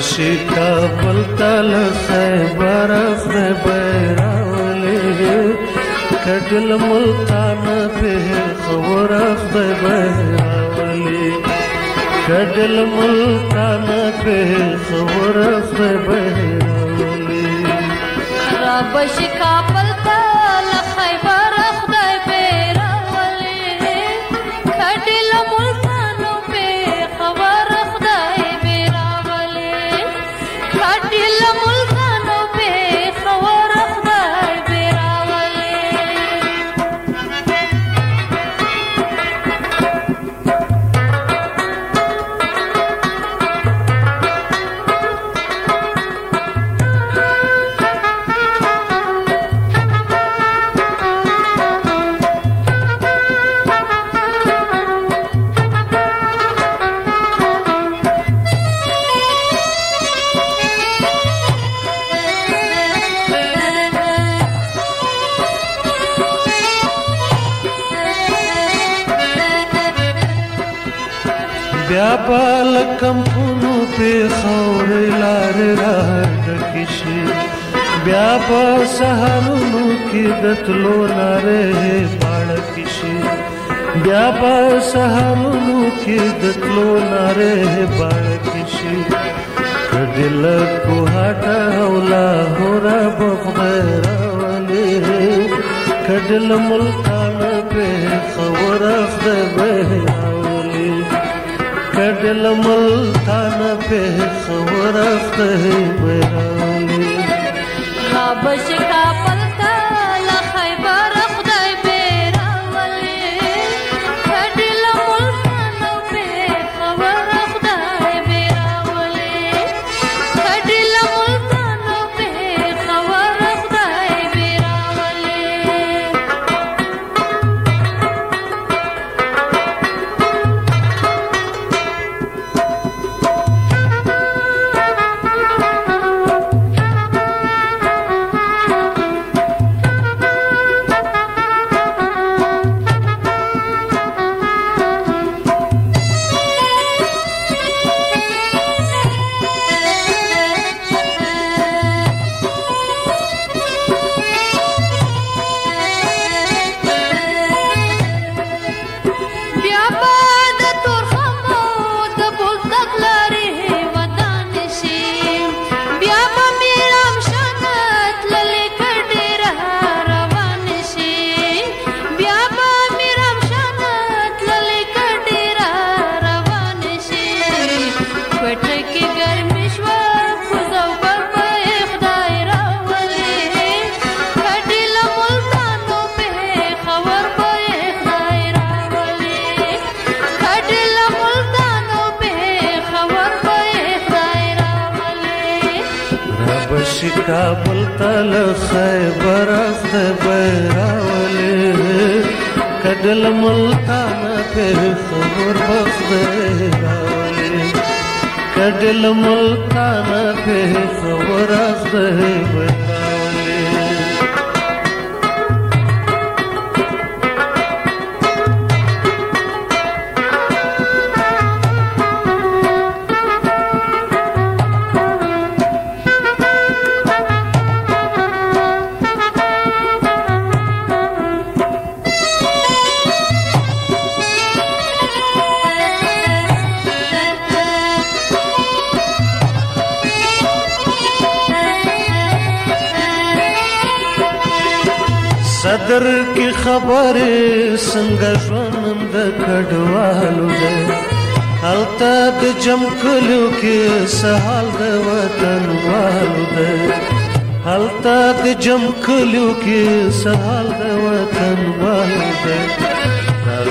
Shit, i बरसी कटिल मुल्तान खे सुबुर बहिरवली गजल मुल्तान खे सुबुह रब शिकापल بالکم خونو په خورې لار را ډکشي بیا په سهارونو کې د تلو نارې پاړ کشي بیا په سهارونو کې د تلو نارې پاړ کشي دل کو هټه ولا هور بخبر ولې کډل ملکان په خور اخد به കടൽ മുൽത്താന പേഹ വറഫ്ത ഹൈ മരാലി ഹാബശ त बर बहिरी कॾहिं मुल्तान खे सबावली कॾहिं मुल्तान खे सब रस صدر کې خبرې څنګه ژوند د کډوالو ده هلته د جمکلو کې سهال د وطنوالو ده هلته د جمکلو کې سهال د وطنوالو ده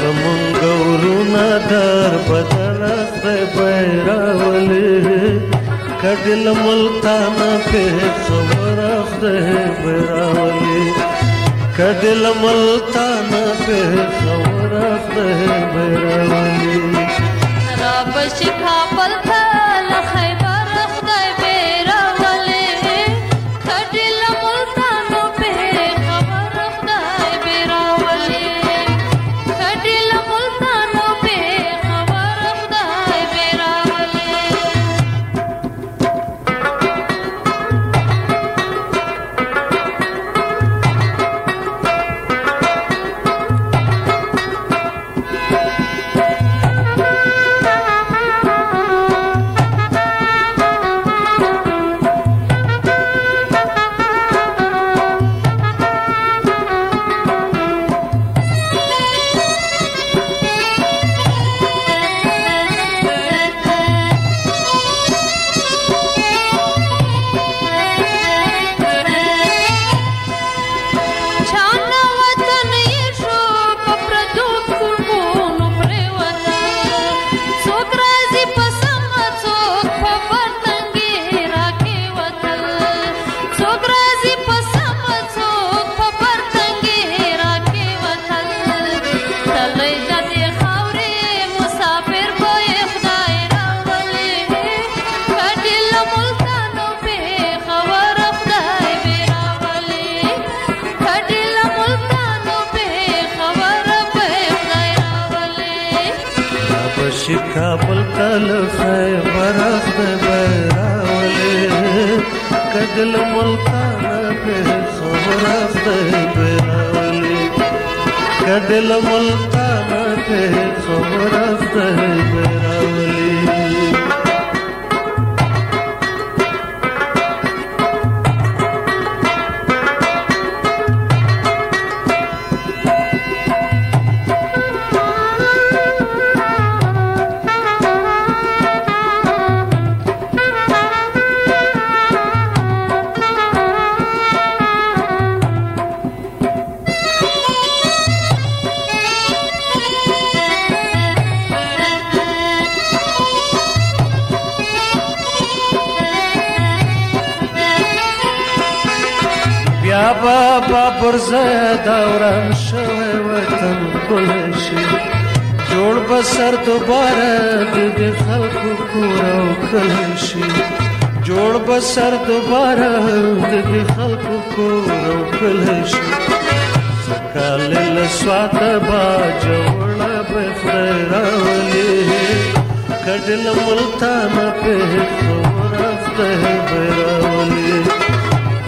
زمونږ ورونه در بدرس د بیراولې کډل ملتانه په څور اخته بیراولې कदिल मलता ना पे खवरा पे बैरानी नरा शिखा था बरस बरावली कॾहिं मुलता ना खे समरसी कॾहिं बोल तारा ते सोर से बरावली بابا برزه دوران شوه وطن کل شي جوړ بسر دوباره د خلکو کور او کل شي جوړ بسر دوباره د خلکو کور او کل شي سکال له سوات با جوړ به خراولي کډل ملتان په خور افته براولي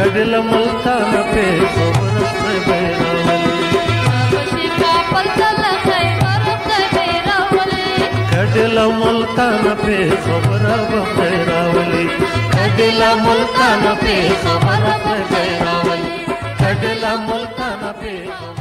छॾियल मुलकान बे सोरबावली कडल मुल्तान पे पेसो बहिर कॾहिं मुलकान बे